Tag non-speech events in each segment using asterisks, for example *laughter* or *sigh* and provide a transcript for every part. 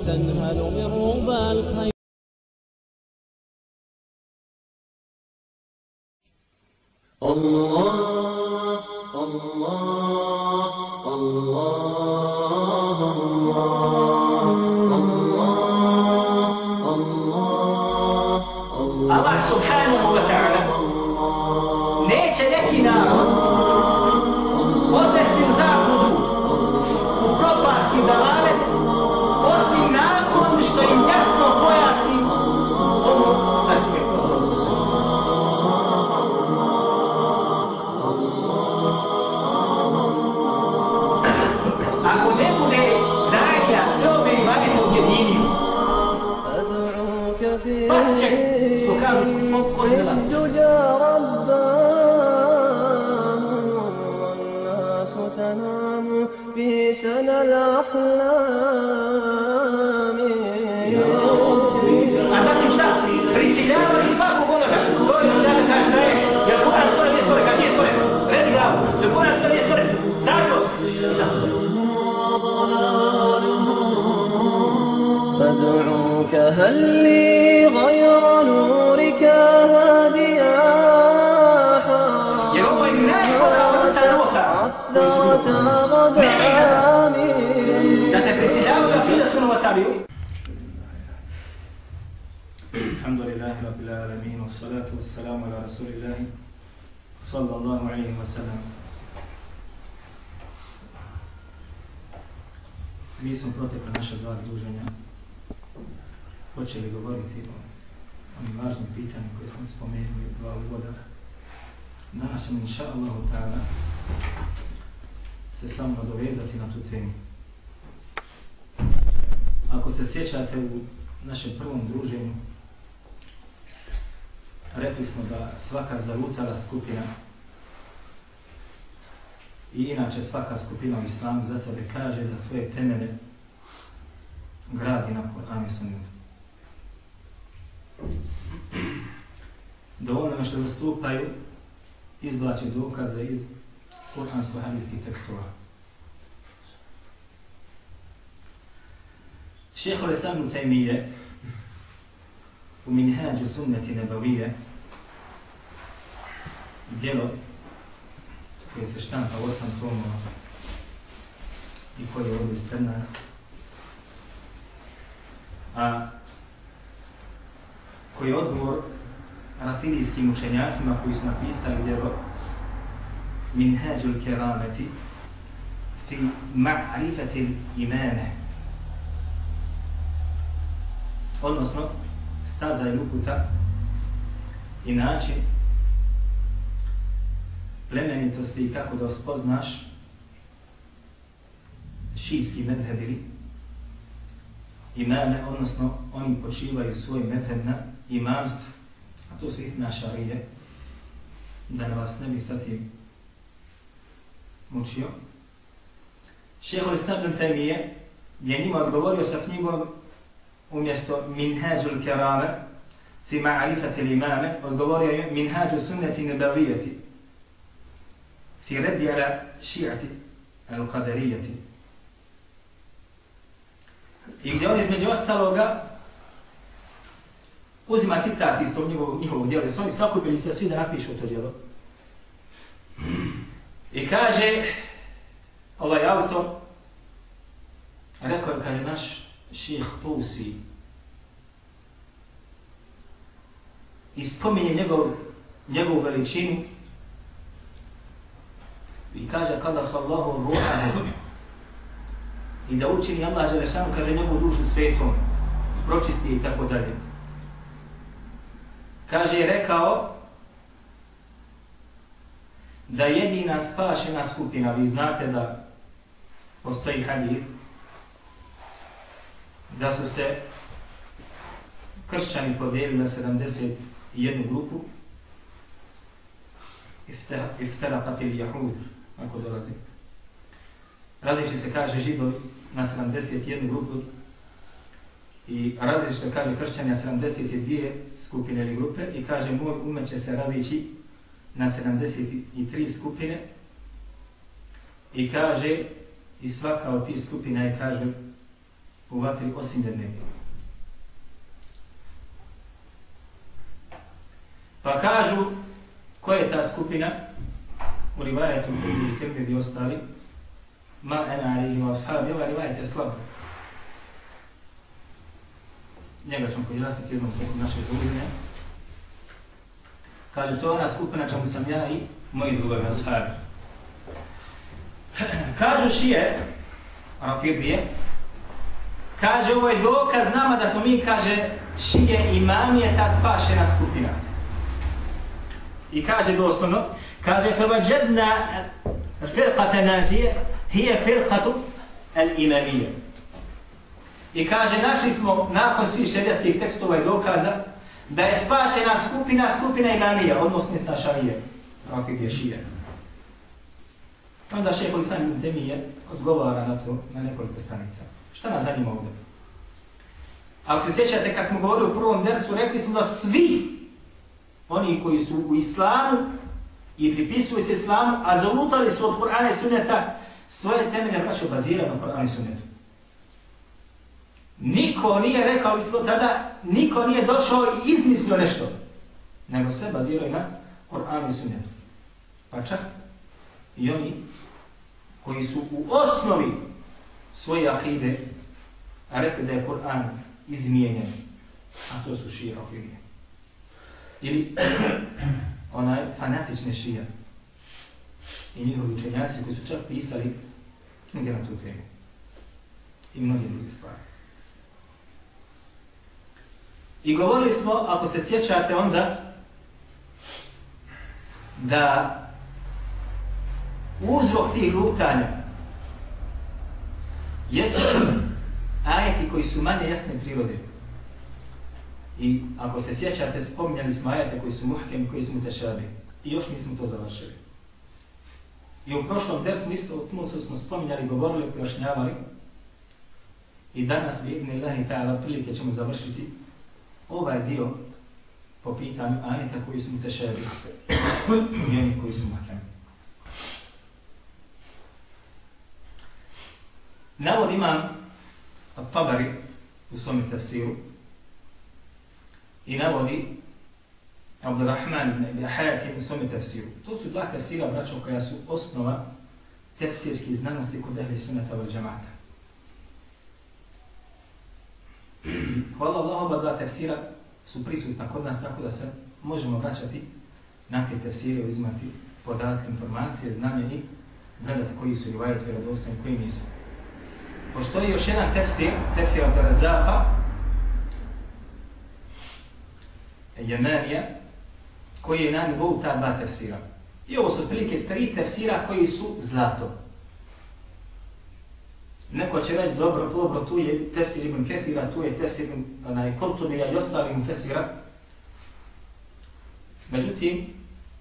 وتنهل من ربى الخير. الله الله الله الله الله Allah subhanahu wa فهل لي غير نورك هاديا الحمد لله رب العالمين والصلاة والسلام على رسول الله صلى الله عليه وسلم. Mi smo protekli naše dva druženja. Počeli govoriti o onim važnim pitanjima koje smo spomenuli u dva uvoda. Danas ćemo, inša Allah, ta'ala, se samo nadovezati na tu temu. Ako se sjećate u našem prvom druženju, rekli smo da svaka zalutala skupina i inače svaka skupina u islamu za sebe kaže da svoje temene gradi na Kur'anu i sunnetu. Da onome što zastupaju izvlače dokaze iz kuransko-hadijskih tekstova. Šeho Lesam Tajmije u Minhađu sunnati nebavije dijelo koje se štampa u osam tomova i koje je ovdje ispred nas. A koji je odgovor rafidijskim učenjacima koji su napisali djelo Minhađul kerameti fi ma'rifatil imane. Odnosno, staza i uputa i način plemenitosti i kako da spoznaš šijski medhebili imame, odnosno oni počivaju svoj medheb na imamstvu, to su hitna šarije, da ne vas ne bi sa tim mučio. Šehol Islam ibn Taymije je njima odgovorio sa knjigom umjesto Minhađul Kerame fi ma'rifati l'imame, odgovorio je Minhađu sunneti nebavijeti fi reddi ala šijati, al-qadarijeti. I gdje on između ostaloga uzima citat iz tog njihovog, njihovog djela, jer su oni sakupili se svi da napišu to djelo. I kaže, ovaj autor, rekao je, kaže, naš ših Tusi, i spominje njegov, njegovu veličinu, i kaže, kada su Allahom ruhahu, i da učini Allah Želešanu, kaže, njegovu dušu svetom, pročisti i tako dalje. Kaže, je rekao, da jedina spašena skupina, vi znate da postoji hadith, da su se kršćani podijelili na 71 grupu, iftera patil jahud, ako dolazi. Različi se, kaže, židovi na 71 grupu i različi kaže, kršćanja, 72 skupine ili grupe i kaže, moj umet će se različi na 73 skupine i kaže, i svaka od tih skupina je, kaže, u vatri osim jedne. Pa kažu, koja je ta skupina? U rivajetu koji je i ostali, ma ena alihi wa ashabi, ova rivajet je slaba Njega ćemo pojasniti jednom putu naše družine. Kaže, to je ona skupina čemu sam ja i moji drugovi ashabi. *clears throat* Kažu šije, Rafidije, kaže ovo je dokaz nama da smo mi, kaže, šije imamije ta spašena skupina. I kaže doslovno, kaže, فَوَجَدْنَا فِرْقَةَ نَاجِيَ هِيَ فِرْقَةُ الْإِمَمِيَ I kaže, našli smo nakon svih šerijatskih tekstova i dokaza da je spašena skupina, skupina imamija, odnosno na šarije, gdje šije. Onda šeho Islam ibn Temije odgovara na to na nekoliko stranica. Šta nas zanima ovdje? Ako se sjećate, kad smo govorili u prvom dersu, rekli smo da svi oni koji su u islamu i pripisuju se islamu, a zalutali su od Kur'ana i Sunneta, svoje temelje vraćaju bazirano na Kur'ana i Sunnetu. Niko nije rekao ispod tada, niko nije došao i izmislio nešto, nego sve baziraju na Kur'anu i Sunnetu. Pa čak i oni koji su u osnovi svoje akide, a rekli da je Kur'an izmijenjen, a to su šije rafidije. Ili *clears throat* onaj fanatične šije. I njihovi učenjaci koji su čak pisali knjige na tu temu. I mnogi drugi stvari. I govorili smo, ako se sjećate onda, da uzrok tih lutanja jesu *clears throat* ajeti koji su manje jasne prirode. I ako se sjećate, spominjali smo ajete koji su muhkem, koji su mutešabi. I još nismo to završili. I u prošlom dersu isto o smo spominjali, govorili, pojašnjavali. I danas bi idne Allahi ta'ala prilike ćemo završiti ovaj dio po pitanju ajeta koji su mutešabi i onih koji su muhkem. Navod imam Tabari u svom tafsiru i navodi Abdurrahman ibn Abi Hayatim u svom tafsiru. To su dva tafsira, braćo, koja su osnova tefsirskih znanosti kod ehli sunnata ovog džamata. *clears throat* Hvala Allah, oba dva tefsira su prisutna kod nas, tako da se možemo vraćati na te tefsire, uzimati podatke, informacije, znanje i gledati koji su i vjerodostojni, koji nisu. Postoji još jedan tefsir, tefsir od Razaka, Jemenija, koji je na nivou ta dva tefsira. I ovo su otprilike tri tefsira koji su zlato. Neko će reći, dobro, dobro, tu je tefsir ibn Kefira, tu je tefsir ibn Koltunija i ostali mu tefsira. Međutim,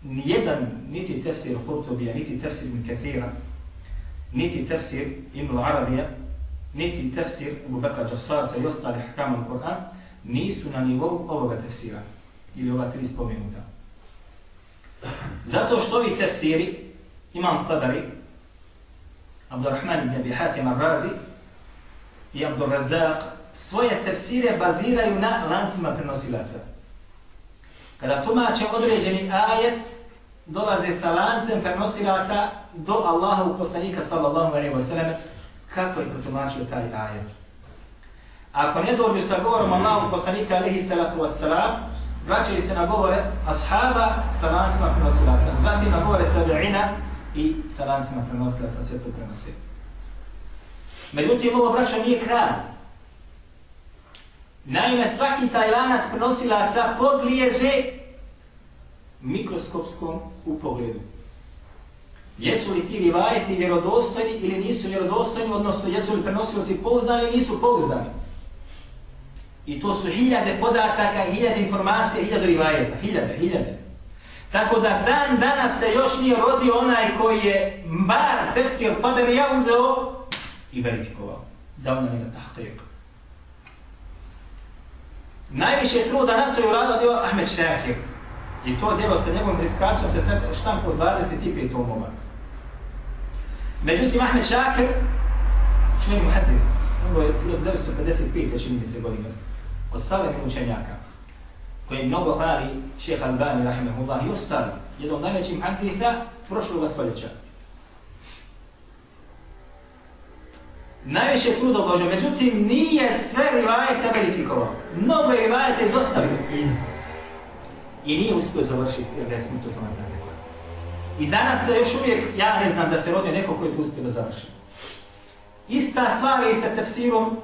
nijedan, niti tefsir Koltubija, niti tefsir ibn Kefira, niti tefsir ibn Arabija, niti tefsir Abu Bakra Jassasa i ostali hakama u Kur'an nisu na nivou ovoga tefsira ili ova tri spomenuta. Zato što ovi tefsiri, imam Tabari, Abdurrahman ibn Abi Hatim al-Razi i Abdurrazak, svoje tefsire baziraju na lancima prenosilaca. Kada tumače određeni ajet, dolaze sa lancem prenosilaca do Allaha u poslanika sallallahu alaihi wa sallam, kako je protumačio taj ajet. Ako ne dođu sa govorom Allahu poslanika alihi salatu wassalam, vraćaju se na govore ashaba sa lancima prenosilaca. Zatim na govore tabi'ina i sa lancima prenosilaca sve to prenosi. Međutim, ovo braća nije kraj. Naime, svaki taj lanac prenosilaca podliježe mikroskopskom upogledu. Jesu li ti rivajeti vjerodostojni ili nisu vjerodostojni, odnosno jesu li prenosilaci pouzdani ili nisu pouzdani. I to su hiljade podataka, hiljade informacije, hiljade rivajeta, hiljade, hiljade. Tako da dan danas se još nije rodio onaj koji je bar tefsir Taberija uzeo i verifikovao. Da ona nema tahtajka. Najviše truda na to je uradio Ahmed Šakir. I to djelo sa njegovom verifikacijom se štampo 25 tomova. Međutim, Ahmed Šakir, čujem muhaddif, ono je 1955. čini mi se godine, od savjetnih učenjaka, koje mnogo hvali šeha Albani, rahimahullah, i ostali, jedan od najvećih haditha prošlog stoljeća. Najviše je truda uložio, međutim nije sve rivajete verifikovao. Mnogo je rivajete izostavio. I nije uspio završiti, jer to tome pratekli. I danas se još uvijek, ja ne znam da se rodio neko koji je uspio da završi. Ista stvar je i sa tefsirom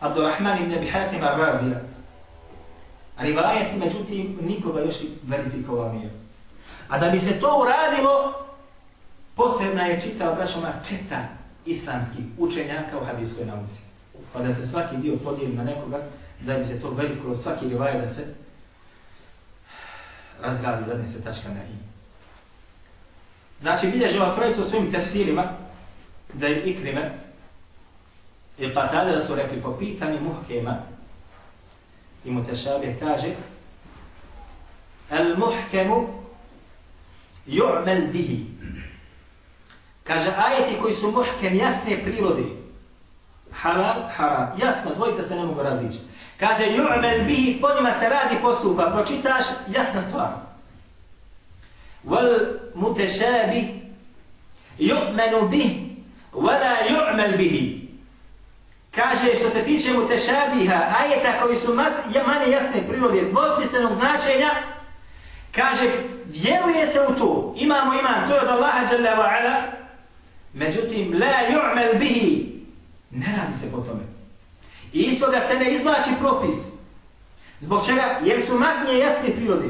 Abdurrahman ibn Abi Hatim Ar-Razija. Rivajeti, međutim, nikoga još verifikovao nije. A da bi se to uradilo, potrebna je čitao, braćoma, četa islamskih učenjaka u hadijskoj nauci. Pa da se svaki dio podijeli na nekoga, da bi se to verifikovalo svaki rivaje da se razgradi, da se tačka na i. Znači, bilježe ova trojica u svojim tefsirima, da je ikrime, i pa da su rekli po pitanju muhkema, i mutešabih kaže, al muhkemu ju'mel bihi. Kaže, ajeti koji su muhkem jasne prirode, halal, haram, jasno, dvojica se ne mogu različiti. Kaže, ju'mel bihi, po njima se radi postupa, pročitaš, jasna stvar. Wal mutešabih ju'menu bih, wala ju'mel bihi. Kaže, što se tiče mu tešabiha, ajeta koji su mas, manje jasne prirode, dvosmislenog značenja, kaže, vjeruje se u to, imamo iman, to je od Allaha jalla wa ala, međutim, la yu'mel bihi, ne radi se po tome. I isto da se ne izvlači propis. Zbog čega? Jer su maznije jasne prirode.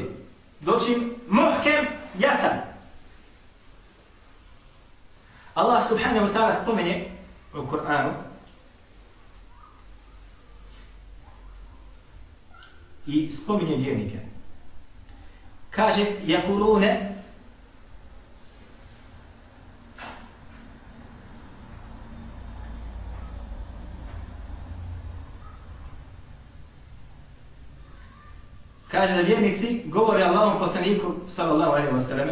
Doći muhkem jasan. Allah subhanahu wa ta'ala spomenje u Kur'anu i spominje vjernike. Kaže, jakulune Kaže da vjernici govore Allahom poslaniku sallallahu alaihi wa sallam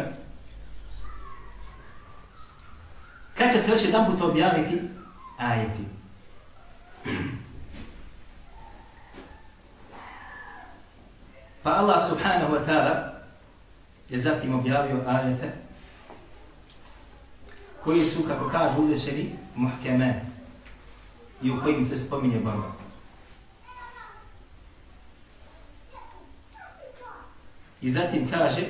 kad će se već jedan put objaviti ajeti. Pa Allah subhanahu wa ta'ala je zatim objavio ajete koji su, kako kažu uzešeni, muhkeme i u kojim se spominje borba. I zatim kaže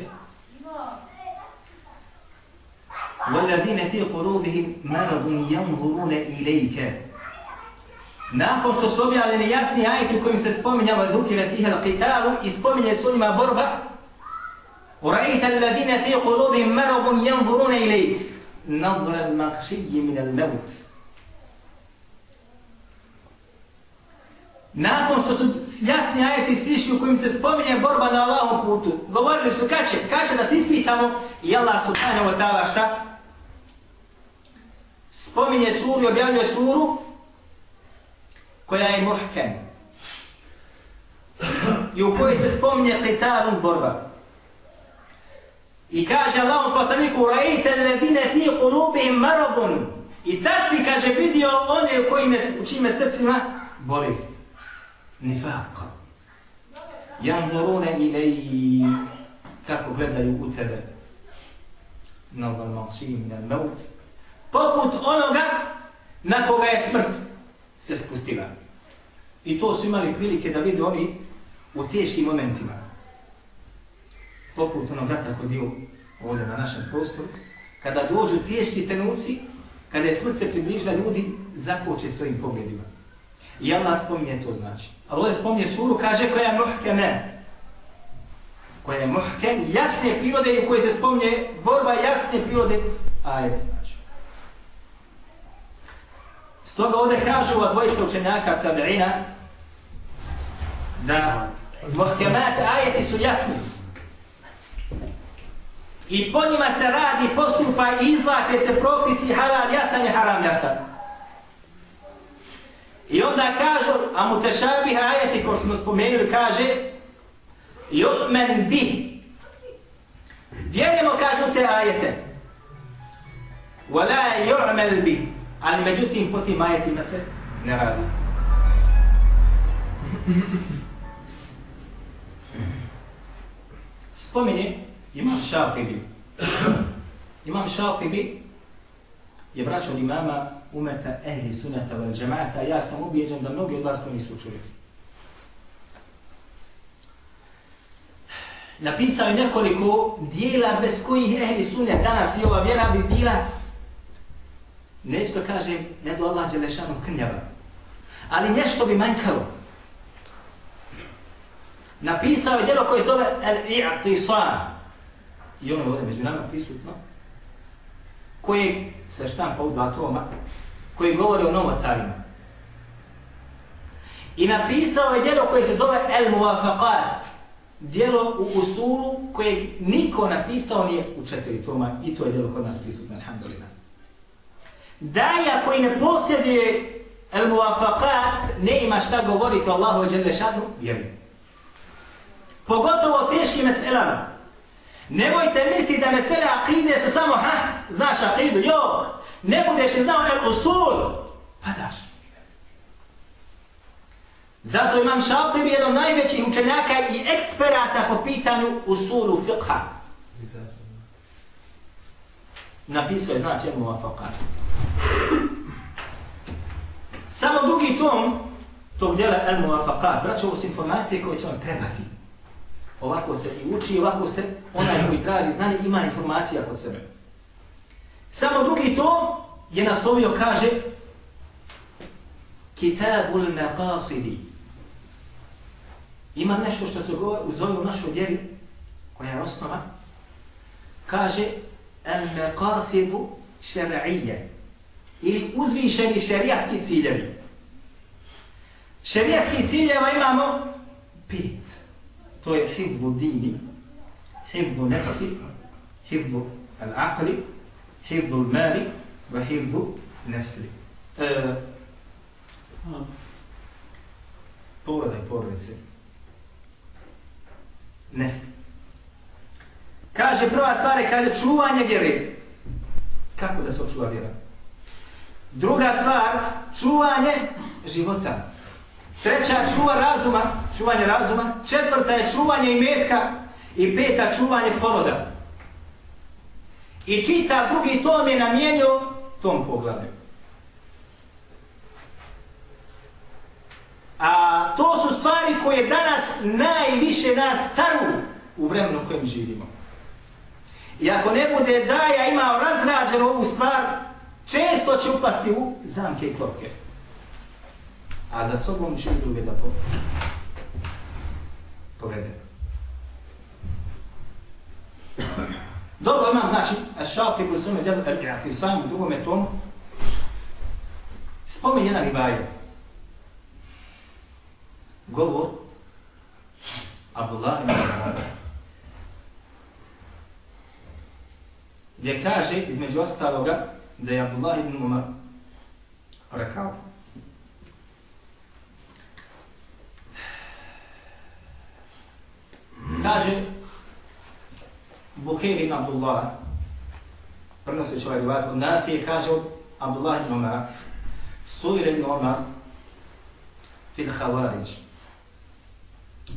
وَالَّذِينَ فِي قُلُوبِهِمْ مَرَضٌ يَنْظُرُونَ إِلَيْكَ Nakon što su objavljeni jasni ajeti u kojim se spominjava dhukira fiha al-qitalu i spominje su njima borba, وَرَأَيْتَ الَّذِينَ فِي قُلُوبِهِمْ مَرَضٌ يَنْظُرُونَ إِلَيْكَ نَظْرَ الْمَقْشِيِّ مِنَ الْمَوْتِ Nakon što su jasni ajeti sišli u kojim se spominje borba na Allahom putu, govorili su kad će, kad će da se ispitamo i Allah subhanahu wa ta'ala šta? Spominje suru i objavljuje suru koja je muhkem i u kojoj se spominje qitalun borba. I kaže Allahom poslaniku, rajite levine fi kulubihim maradun. I tad si, kaže, vidio one u kojim je, u čime srcima bolest. Nifaq. Janzurune ilai kako gledaju u tebe. Nazal malčim, na maut. Poput onoga na koga je smrt se spustila. I to su imali prilike da vide oni u teškim momentima. Poput onog vrata koji bio ovdje na našem prostoru. Kada dođu teški trenuci, kada je smrt se približila, ljudi zakoče svojim pogledima. I Allah spominje to znači. Ali ovdje spominje suru, kaže koja je muhkeme. Koja je muhkem, jasne prirode i u kojoj se spominje borba jasne prirode. Ajet znači. Stoga ovdje kažu ova dvojica učenjaka tabi'ina da muhkemat ajeti su jasni. I po njima se radi, postupa i izlače se propisi halal jasan i haram jasan. I onda kažu, a mu tešabih ajeti, koji smo spomenuli, kaže Ju'men bih. Vjerujemo, kažu te ajete. Wala ju'mel bih. Ali međutim, po tim ajetima se ne radi. Spominje Imam Šatibi. Imam Šatibi je braćo od imama umeta ehli sunata vel džemata. Ja sam ubijeđen da mnogi od vas to nisu čuli. Napisao je nekoliko dijela bez kojih ehli sunet danas i ova vjera bi bila neću da kažem, ne do Allah Đelešanu krnjava, ali nešto bi manjkalo. Napisao je djelo koje zove El-I'tisan. I ono je ovdje među nama prisutno. Koje se štampa u dva toma. Koji govori o novotarima. I napisao je djelo koje se zove El-Muwafaqat. Djelo u usulu kojeg niko napisao nije u četiri toma. I to je djelo kod nas prisutno, alhamdulillah. Daja koji ne posjeduje el-muwafaqat ne ima šta govoriti o Allahu i Đelešanu, vjeruje. Pogotovo o teškim meselama. Nemojte misliti da mesele akide su samo, ha, znaš akidu, jo, ne budeš znao el usul, padaš. Zato imam Šaltibi jedan najvećih učenjaka i eksperata po pitanju usulu fiqha. Napisao je znači el muwafaqat. Samo drugi tom tog djela El Muafakat, braćo, ovo su informacije koje će vam trebati. Ovako se i uči, ovako se onaj koji traži znanje ima informacija kod sebe. Samo drugi tom je naslovio, kaže Kitabul Maqasidi. Ima nešto što se zove u našoj vjeri, koja je osnova, kaže El Maqasidu šer'ije ili uzvišeni šerijatski ciljevi. Šerijatski ciljeva imamo pet. To je hivvu dini, hivvu nefsi, hivvu al-aqli, hivvu al-mali, va hivvu nefsi. E, Pogledaj porodice. Nesti. Kaže prva stvar je, kaže čuvanje vjere. Kako da se očuva vjera? Druga stvar, čuvanje života. Treća, čuva razuma, čuvanje razuma. Četvrta je čuvanje imetka. I peta, čuvanje poroda. I čita drugi tom je namijenio tom poglavlju. A to su stvari koje danas najviše nas staru u vremenu u kojem živimo. I ako ne bude daja imao razrađenu ovu stvar, često će upasti u zamke i klopke. A za sobom će i druge da po... povede. Dobro imam, znači, šalke koji su ome djelu Er'ati sam u drugome tomu, spomen jedan ribajet. Govor Abdullah ibn Abdullah Gdje kaže, između ostaloga, da je Abdullah ibn Umar rekao. Kaže Bukir ibn Abdullah prenosi će ovaj rivat od Nafije kaže od Abdullah ibn Umar Suir ibn Umar fil Khawarij.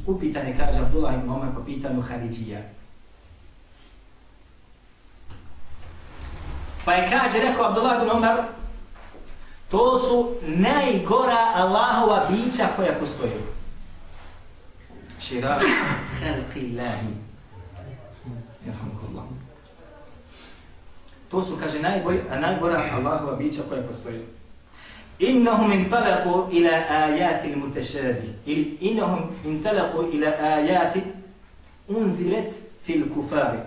Upitan je kaže Abdullah ibn Umar po pitanju Haridžija Pa je kaže, rekao Abdullah ibn Umar, to su najgora Allahova bića koja postoji. Šira halqi Allahi. To su, kaže, najbolj, najgora Allahova bića koja postoji. Innahum intalaku ila ajati mutešabi. Ili innahum intalaku ila ajati unzilet fil kufari.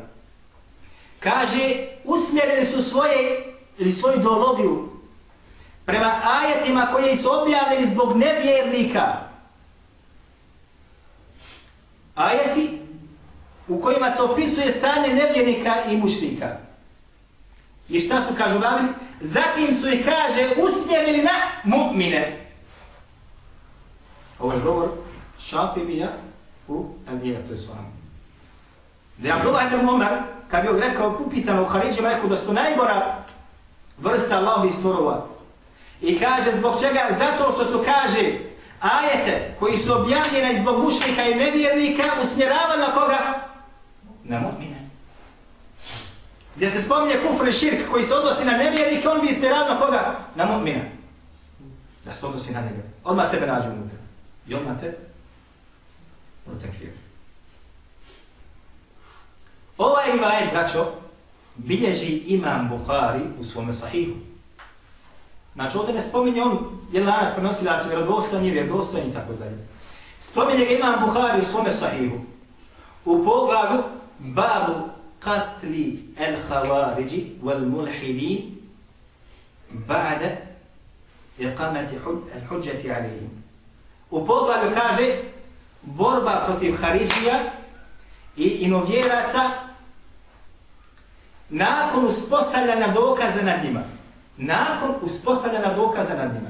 Usmjerili su svoje ili svoju ideologiju prema ajetima koje su objavljeni zbog nevjernika. Ajeti u kojima se opisuje stanje nevjernika i mušnika. I šta su, kažu bavili? Zatim su ih, kaže, usmjerili na mu'mine. Ovo je govor Šafibija u Alijatu Islamu. Da je Abdullah ibn Umar, kad bi rekao, upitano u Haridžima, rekao da su najgora vrsta Allahovi stvorova. I kaže zbog čega? Zato što su, kaže, ajete koji su objavljene zbog mušnika i nevjernika usmjeravali na koga? Na mu'mine. Gdje se spominje kufr i širk koji se odnosi na nevjernike, on bi usmjeravao na koga? Na mu'mina. Da se odnosi na njega. Odmah tebe nađu unutra. I odmah tebe Ovaj rivajet, braćo, bilježi imam Bukhari u svome sahihu. Znači, ovdje ne spominje on, je lanas prenosilac, vjerodostojan, nije vjerodostojan i tako dalje. Spominje ga imam Bukhari u svome sahihu. U poglavu babu katli al-khawariji wal-mulhidin ba'da iqamati al-hujjati alayhim. U poglavu kaže borba protiv Haridžija i inovjeraca nakon uspostavljanja dokaza nad njima. Nakon uspostavljanja dokaza nad njima.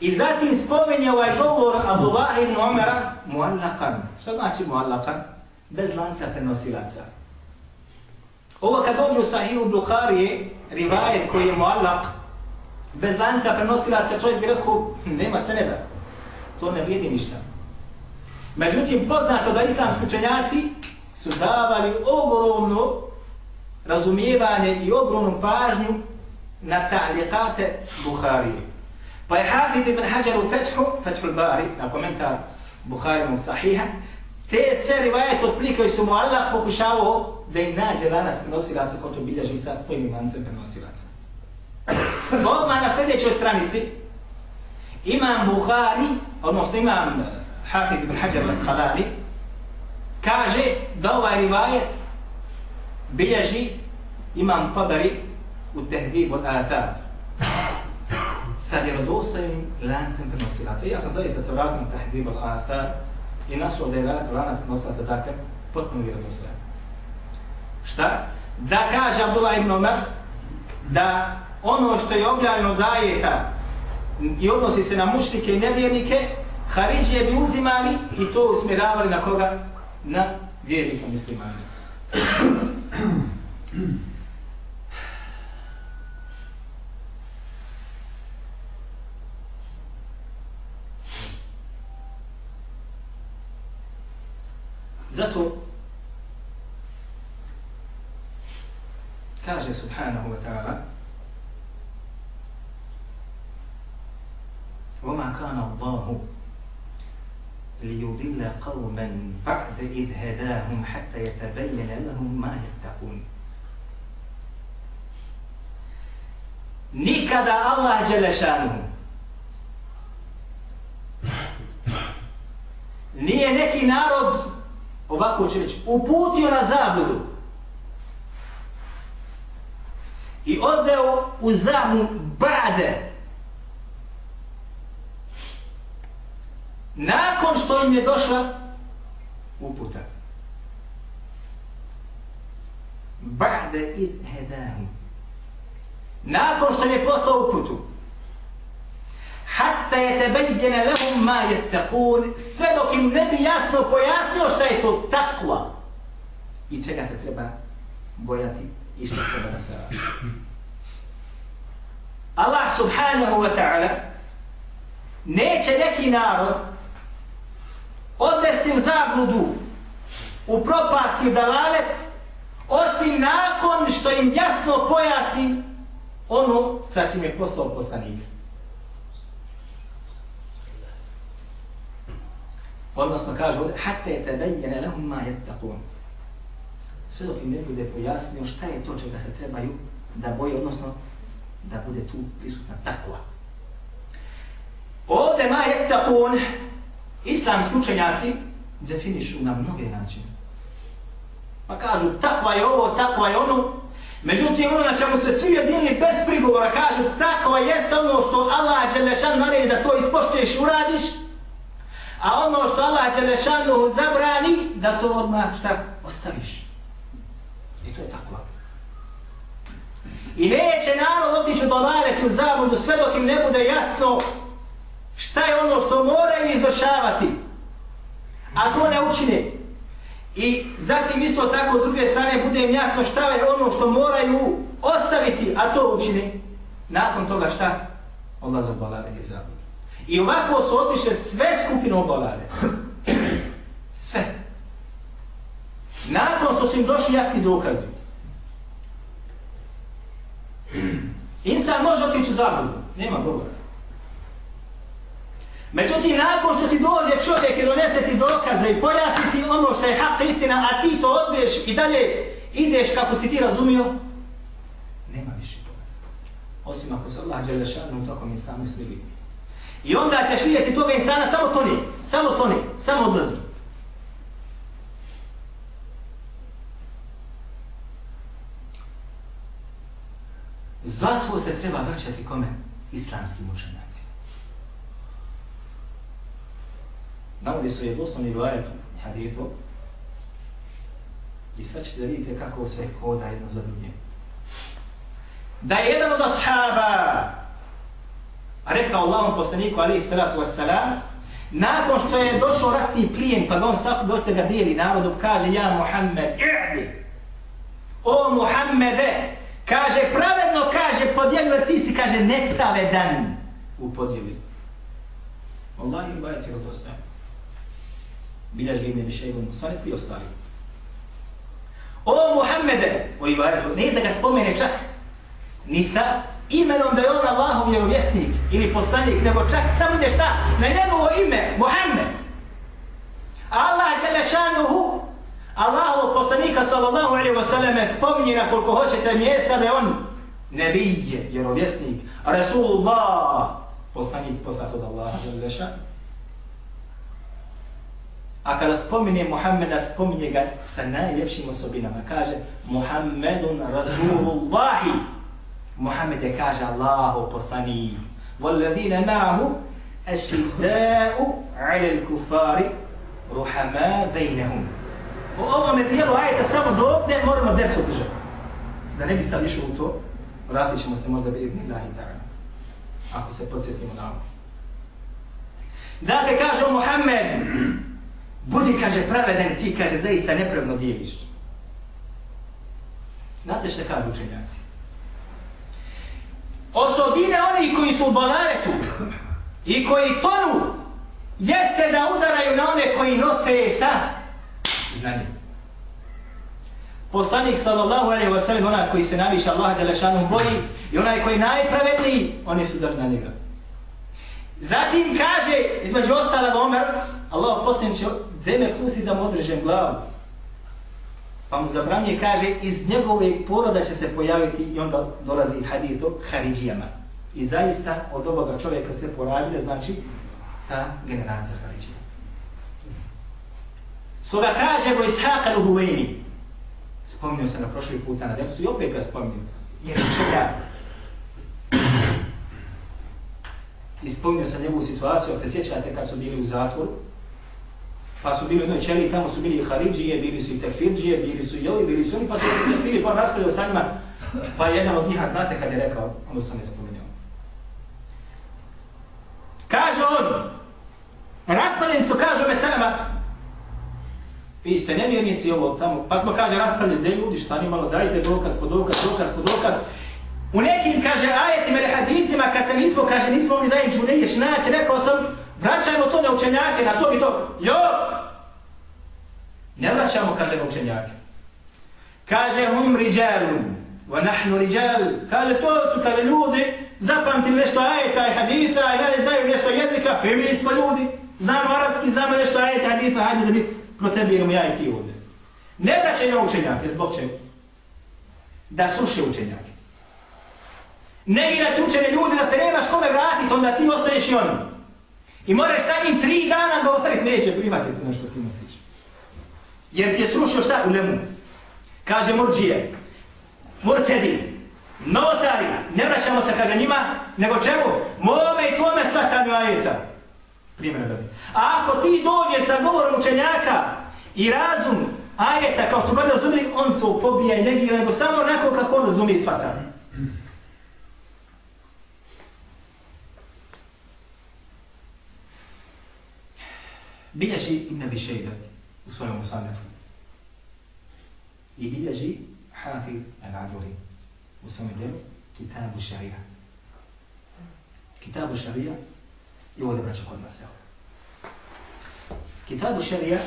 I zatim spomenje ovaj govor Abdullah ibn Umara muallakan. Što znači muallakan? Bez lanca prenosilaca. Ovo kad dođu u Sahihu Bukhari, rivajet koji je muallak, bez lanca prenosilaca, čovjek bi rekao, hm, nema se ne da. To ne vrijedi ništa. Međutim, poznato da islamski učenjaci su davali ogromno razumijevanje i ogromnu pažnju na ta'liqate Bukharije. Pa je Hafid ibn Hajar u Fethu, Fethu bari na komentar Bukharijevom sahiha, te sve rivajete od su mu Allah pokušavao da im nađe lanas prenosilaca ko to bilježi sa spojnim lancem prenosilaca. Pa odmah na sljedećoj stranici imam Bukhari, odnosno imam Hafid ibn Hajar al-Skhalani, kaže da ovaj rivajet bilježi imam Tabari u Tehdib od Athar sa vjerodostojnim lancem prenosilaca. Ja sam zaista se vratio na Tehdib od Athar i našao da je lanac prenosilaca dakle potpuno vjerodostojan. Šta? Da kaže Abdullah ibn Omer da ono što je objavljeno dajeta i odnosi se na mušnike i nevjernike, Haridžije bi uzimali i to usmjeravali na koga? Na vjernike muslimane. Zato kaže subhanahu wa ta'ala وما كان الله ليضل قوما بعد إذ هداهم حتى يتبين لهم ما يتقون Nikada Allah Đelešanuhu nije neki narod, ovako će reći, uputio na zabludu i odveo u zabludu bade, nakon što im je došla uputa. Ba'de id hedahum. Nakon što im je poslao uputu. Hatta je tebeđene lehum ma je takun. Sve dok im ne bi jasno pojasnio šta je to takva. I čega se treba bojati i šta treba da se radi. Allah subhanahu wa ta'ala neće neki narod odvesti u zabludu, u propasti dalalet, osim nakon što im jasno pojasni ono sa čim je poslao poslanik. Odnosno kaže ovdje, hatta je tebejjene lehum ma jettakun. Sve dok im ne bude pojasnio šta je to čega se trebaju da boje, odnosno da bude tu prisutna takva. Ovdje ma jettakun, islamski učenjaci definišu na mnoge načine. Pa kažu, takva je ovo, takva je ono. Međutim, ono na čemu se svi jedinili bez prigovora kažu, takva jeste ono što Allah Đelešan naredi da to ispoštuješ i uradiš, a ono što Allah Đelešan zabrani, da to odmah šta ostaviš. I to je takva. I neće narod otići do daleti u zabudu sve dok im ne bude jasno šta je ono što moraju izvršavati, a to ne učine. I zatim isto tako s druge strane bude im jasno šta je ono što moraju ostaviti, a to učine. Nakon toga šta? Odlaze u balade i zabudu. I ovako su otišle sve skupine u balade. Sve. Nakon što su im došli jasni dokazi. Insan može otići u zabudu. Nema govora. Međutim, nakon što ti dođe čovjek i donese ti dokaze i pojasni ti ono što je hak istina, a ti to odbiješ i dalje ideš kako si ti razumio, nema više toga. Osim ako se Allah žele šanom tokom insanu smiri. I onda ćeš vidjeti toga insana samo toni, samo toni, samo odlazi. Zato se treba vraćati kome? Islamskim učenjama. Navodi su je rivajet u hadithu i sad ćete da vidite kako sve hoda jedno za drugim. Da je jedan od ashaba rekao Allahom poslaniku alaihi salatu wassalam nakon što je došao ratni plijen pa ga on sakupio od ga dijeli narodu kaže ja Muhammed i'di. O Muhammede kaže pravedno kaže podijelu jer ti si kaže nepravedan u podijeli Allah im bajati rodostajem bilježi ime ibn Šejbun Musanif i ostali. O Muhammede, o Ibaretu, ne da ga spomene čak ni sa imenom da je on Allahov vjerovjesnik ili poslanik, nego čak samo ide šta? Na njegovo ime, Muhammed. Allah je šanuhu, Allahov poslanika sallallahu alaihi wa sallam spominje na koliko hoćete mjesta da je on nebije, vjerovjesnik, Rasulullah, poslanik poslat od Allaha, je A kada spominje Muhammeda, spominje ga sa najljepšim osobinama. Kaže Muhammedun Rasulullahi. Muhammed je kaže Allahu poslani. Walladine ma'ahu ašidda'u ala kufari ruhama bejnehum. U ovome dijelu ajeta samo do ovdje moramo dersu držati. Da ne bi sad išao u to, vratit ćemo se možda biti Allahi ta'ala. Ako se podsjetimo na ovo. Dakle, kaže Muhammed, Budi, kaže, pravedan ti, kaže, zaista nepravno dijeliš. Znate što kažu učenjaci? Osobine oni koji su u balaretu i koji tonu, jeste da udaraju na one koji nose šta? Znanje. Poslanik sallallahu alaihi wa sallam, onaj koji se naviše Allah Đelešanu boji i onaj koji najpravedniji, oni su dar na njega. Zatim kaže, između ostala Omer, Allah posljedniče, gdje me pusti da mu odrežem glavu? Pa mu zabranje kaže, iz njegove poroda će se pojaviti i onda dolazi hadith o Haridžijama. I zaista od ovoga čovjeka se poravile, znači ta generacija Haridžija. Stoga kaže Bo Ishaq al-Huwaini, spominio se na prošli puta na demsu i opet ga spominio, jer čega I spominio sam njegovu situaciju, ako se sjećate kad su bili u zatvoru, pa su bili u jednoj čeliji, tamo su bili i Haridžije, bili su i Tekfirđije, bili su i ovi, bili su oni, pa su i Tekfiri, pa raspravljaju sa njima. Pa jedan od njih, znate kad je rekao, ono sam ne spomenuo. Kaže on, raspravljeni su, kaže ove selema, vi ste nevjernici ovo tamo, pa smo, kaže, raspravljeni, de ljudi, šta ni malo, dajte dokaz po dokaz, dokaz po dokaz, U nekim, kaže, ajetima ili hadithima, kad se nismo, kaže, nismo mogli zajedničku negdje naći, rekao sam, vraćajmo to na učenjake, na to i to. Jo! Ne vraćamo, kaže, na učenjake. Kaže, hum riđalun, wa nahnu riđal. Kaže, to su, kaže, ljudi, zapamtili nešto ajeta i haditha, i ne znaju nešto jezika, i mi smo ljudi. Znamo arapski, znamo nešto ajeta i haditha, hajde da mi protebiramo ja i ti ovdje. Ne vraćaj na učenjake, zbog čega? Da sluše učenjake negirati učene ljudi da se nemaš kome vratiti, onda ti ostaneš i onom. I moraš sa njim tri dana govoriti, neće primati ono što ti nosiš. Jer ti je srušio šta u lemu. Kaže Murđije, Murtedi, Novotari, ne vraćamo se, kaže njima, nego čemu? Mome i tvome svatanju ajeta. Primjer da A ako ti dođeš sa govorom učenjaka i razum ajeta, kao što god razumili, on to pobija i negira, nego samo onako kako on razumije svatanju. Bilježi Ibn Abi Shayba u svojom musanefu. I bilježi Hafid al-Aduri u svojom delu Kitabu Šarija. Kitabu šarija i ovdje braća kod nas, evo. Kitabu šarija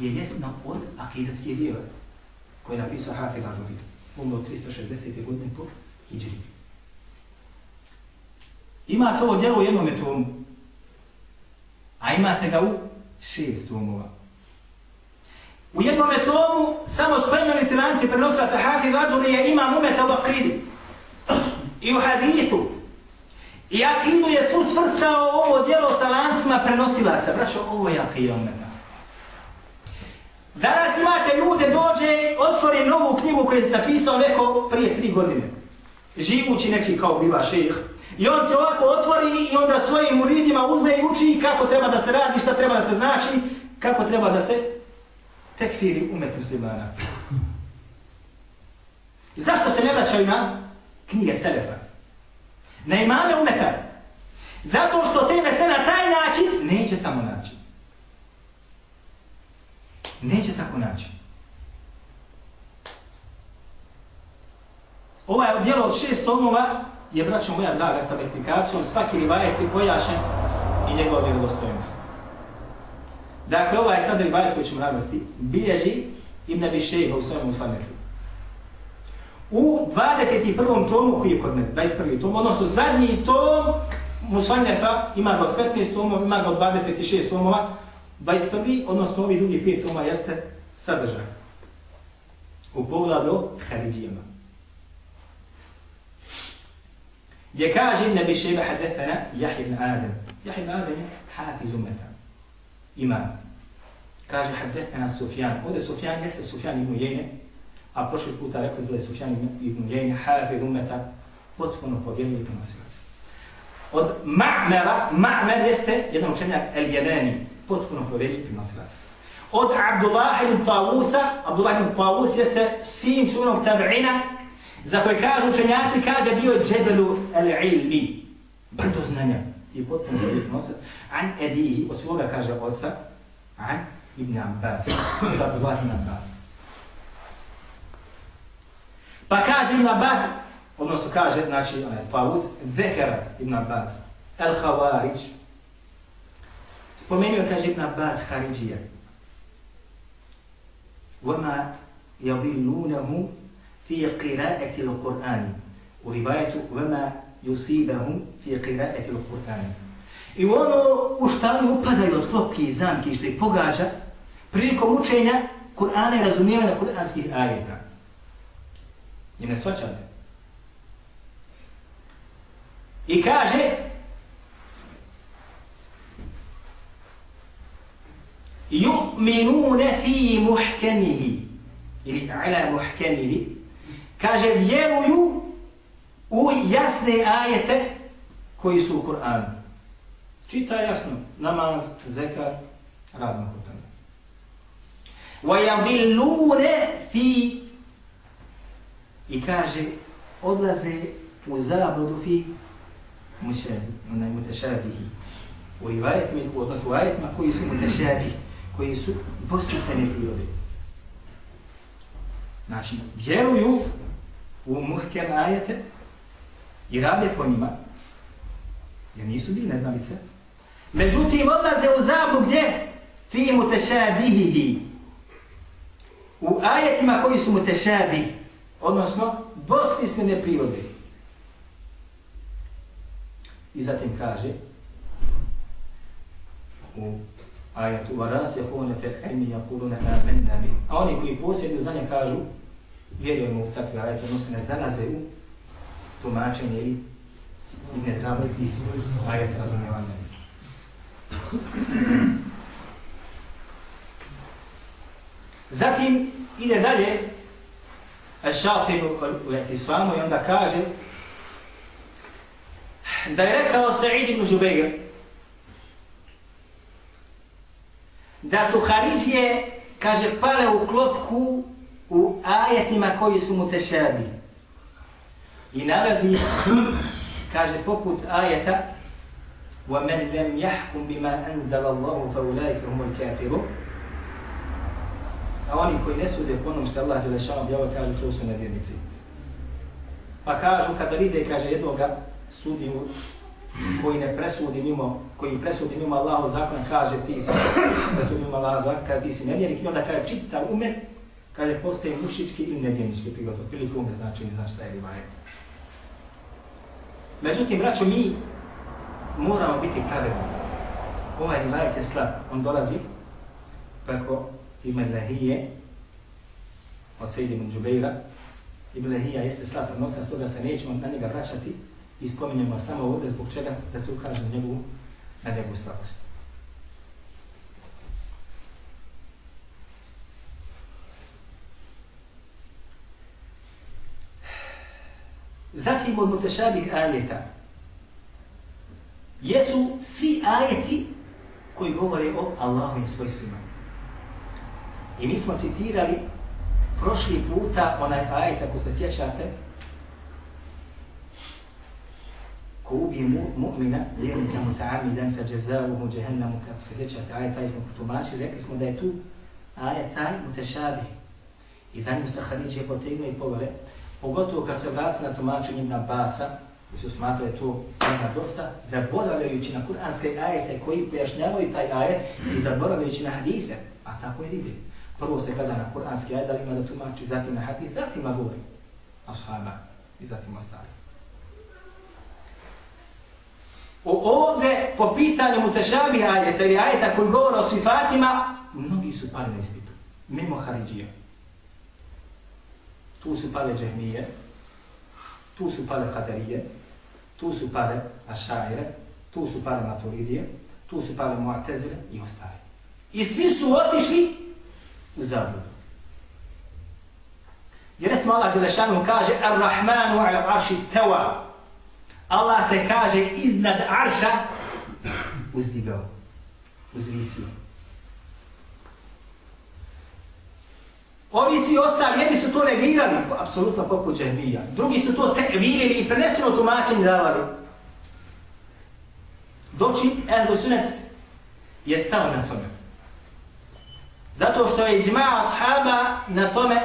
je jesno od akidatskih dijela koje je napisao Hafid al-Juri. Umro 360. godine po Hidžri. Ima to djelo u jednom tomu, a imate ga u šest tomova. U jednom tomu samo spomenuli tilanci prenosilaca Hafid al-Juri je imam umeta u akidi i u hadithu. I akidu je svu svrstao ovo djelo sa lancima prenosilaca. Braćo, ovo je akida umeta. Danas imate ljude, dođe, otvori novu knjigu koju je napisao neko prije tri godine. Živući neki kao biva šejh. I on ti ovako otvori i onda svojim muridima uzme i uči kako treba da se radi, šta treba da se znači, kako treba da se tekfiri umet muslimana. Zašto se ne vraćaju na knjige Selefa? Na imame umeta. Zato što tebe se na taj način neće tamo naći. Neće tako naći. Ovaj dijelo od šest tomova je, braćo moja draga, sa verifikacijom, svaki rivajet je pojašen i njegova vjerodostojnost. Dakle, ovaj sad rivajet koji ćemo navesti, bilježi Ibn Abi Šejba u svojom usladnetu. U 21. tomu, koji je kod me, 21. tom, odnosno zadnji tom Musvanjefa ima ga od 15 tomova, ima ga od 26 tomova, 21. odnosno ovi drugi pet toma jeste sadržaj. U pogledu Haridijama Haridžijama. Gdje kaže Nabi Šeba hadethana Jahib ibn Adam. Jahib ibn Adam je hafiz umeta. Imam. Kaže hadethana Sufjan. Ovdje Sufjan jeste Sufjan ibn Jene, a prošli puta rekli da je Sufjan ibn Jene hafiz umeta potpuno povjerljiv prenosilac. Od Ma'mera, Ma'mer jeste jedan učenjak El-Jeleni, potpuno povjerljiv prenosilac. Od Abdullah ibn Tawusa, Abdullah ibn Tawus jeste sin čunog tab'ina, za koje kažu učenjaci, kaže bio džedelu el-ilmi, brdo znanja. I potpuno mm. vidjeti nosa, an edihi, od svoga kaže oca, an ibn Abbas, da ibn Abbas. Pa kaže ibn Abbas, odnosno kaže, znači, onaj, Fawuz, Zekara ibn Abbas, el-Havarić, spomenio, kaže ibn Abbas, Haridžija, وَمَا يَضِلُّونَهُ فِي قِرَاءَةِ الْقُرْآنِ U rivajetu وَمَا يُصِيبَهُمْ فِي قِرَاءَةِ الْقُرْآنِ I ono u šta oni upadaju od klopke i zamke što ih pogađa prilikom učenja Kur'ana i razumijevanja kur'anskih ajeta. I ne svačate. I kaže yu'minuna fi muhkamihi ili ala muhkamihi kaže vjeruju u jasne ajete koji su u Kur'anu. Čita jasno, namaz, zekar, radno po tome. Wa fi i kaže odlaze u zabludu fi mušabi, onaj mutešabihi. U ivajetima, odnosno u ajetima koji su mutešabihi koji su dvosmislene prirode. Znači, vjeruju u muhkem ajete i rade po njima, jer nisu bili neznalice. Međutim, odlaze u zablu gdje? Fi mu tešabihihi. U ajetima koji su mu tešabih, odnosno dvosmislene prirode. I zatim kaže, u ajetu وَرَاسِهُونَ فِي الْعِلْمِ يَقُولُونَ آمَنَّا بِهِ A oni koji posjeduju znanje kažu vjerujemo u takve ajete, odnosno ne zalaze u tumačenje i iznjetravaju tih ajeta razumijevanja. Zatim ide dalje Ešatim u Etislamu i onda kaže da je rekao Sa'id ibn Žubeir da su Haridžije, kaže, pale u klopku u ajetima koji su mu tešadi. I navodi, kaže, poput ajeta وَمَنْ لَمْ يَحْكُمْ بِمَا أَنْزَلَ اللَّهُ فَأُولَٰئِكَ هُمُ الْكَافِرُ A oni koji ne sude po onom što Allah Đelešan objavio, kažu, to su nevjernici. Pa kažu, kada vide, kaže, jednoga sudiju koji ne presudi mimo, koji presudi mimo Allahu zakona, kaže ti si presudi mimo Allahu zakona, kaže ti si nevjernik, i onda kaže čitav umet, kaže postaje mušički ili nevjenički prigod, otprilike ume znači, ne znaš šta je rivajet. Međutim, braćo, mi moramo biti pravedni. Ovaj rivajet je slab, on dolazi preko ime Lahije, od Sejdi ibn Džubeira. Ibn Lahija jeste slab prenosan, stoga se nećemo na njega vraćati i spominjemo samo ovdje zbog čega da se ukaže na njegovu, na njegovu slabost. Zatim od mutešabih ajeta jesu svi ajeti koji govore o Allahu i svojstvima. I mi smo citirali prošli puta onaj ajet, ako se sjećate, ko ubije mu'mina, vjernika muta'amidan, fa jazavuhu jahannamu, kako se sjećate, ajet taj smo potumačili, rekli smo da je tu ajet taj mutešabih. I za njim se Haridžije potegnu i povore, pogotovo kad se vrati na tumačenje Ibn Abasa, gdje su smatrali to jedna dosta, zaboravljajući na kuranske ajete koji pojašnjavaju taj ajet i zaboravljajući na hadife, a tako je vidim. Prvo se gleda na kuranski ajet, da li ima da tumači, zatim na hadif, zatim na govori ashaba i zatim ostali. O ovdje, po pitanju mutešabih ajeta ili ajeta koji govore o sifatima, mnogi su pali na ispitu, mimo Haridžija. Tu su pale džehmije, tu su pale kaderije, tu su pale ašajre, tu su pale maturidije, tu su pale muatezire i ostali. I svi su otišli u zabludu. I recimo Allah Đelešanu kaže Ar-Rahmanu ala arši steva. Allah se kaže iznad arša uzdigao, uzvisio. Ovi svi ostali, jedni su to negirali, apsolutno poput džahmija. Drugi su to tevilili i preneseno tumačenje davali. Doći Ehlu Sunet je stao na tome. Zato što je džma ashaba na tome